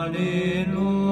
Hallelujah.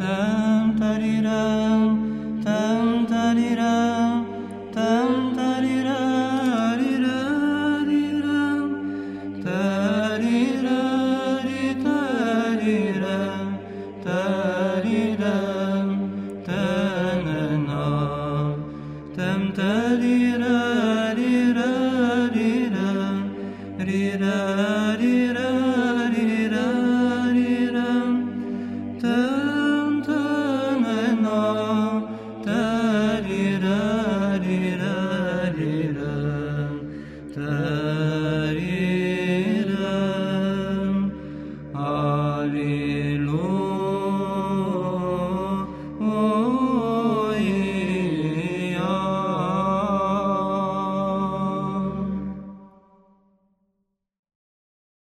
tam tariram